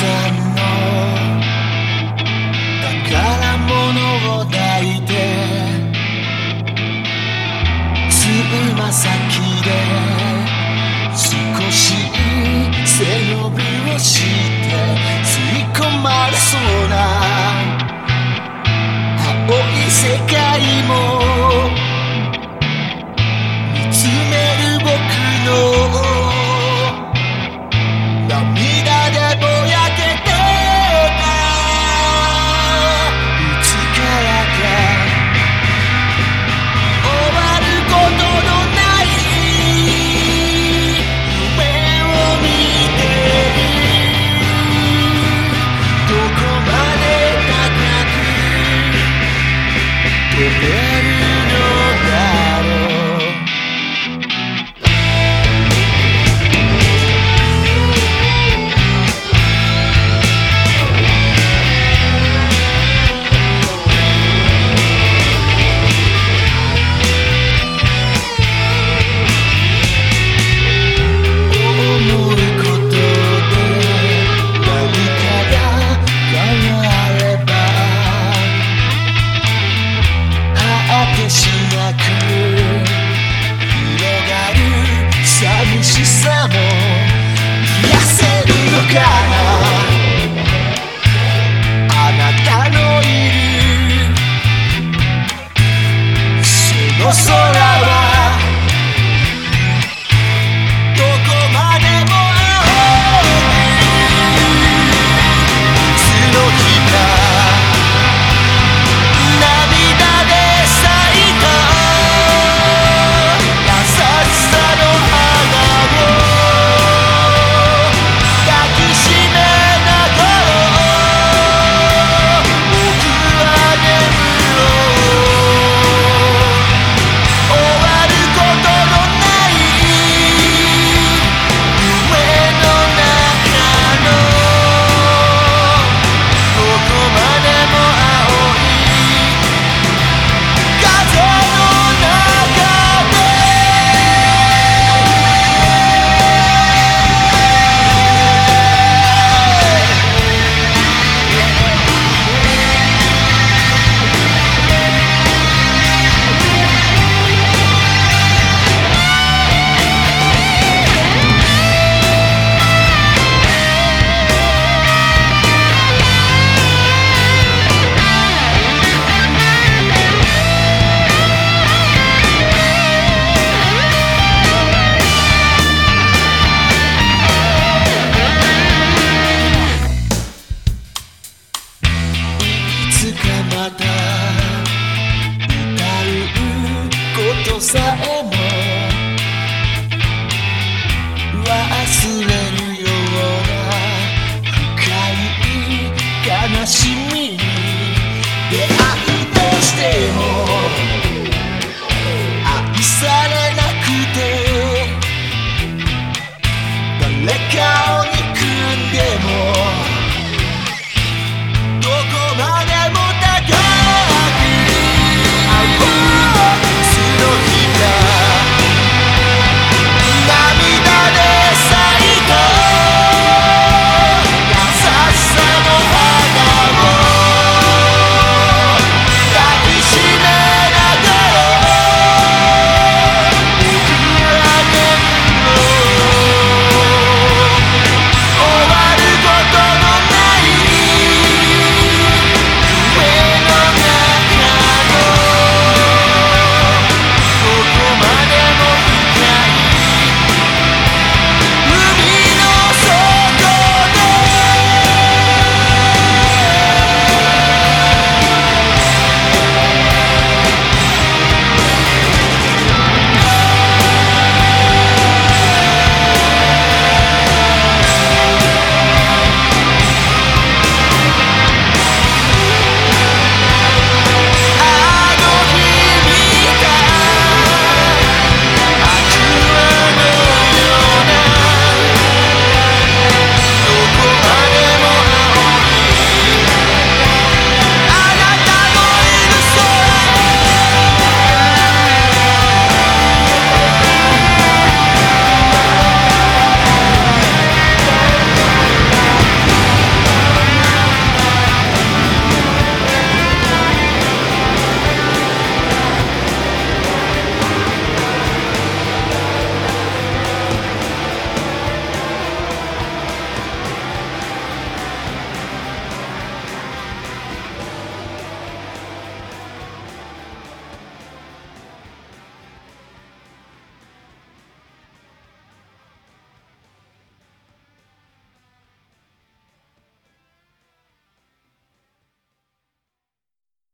宝物を抱いてつま先でさも癒せるのか So.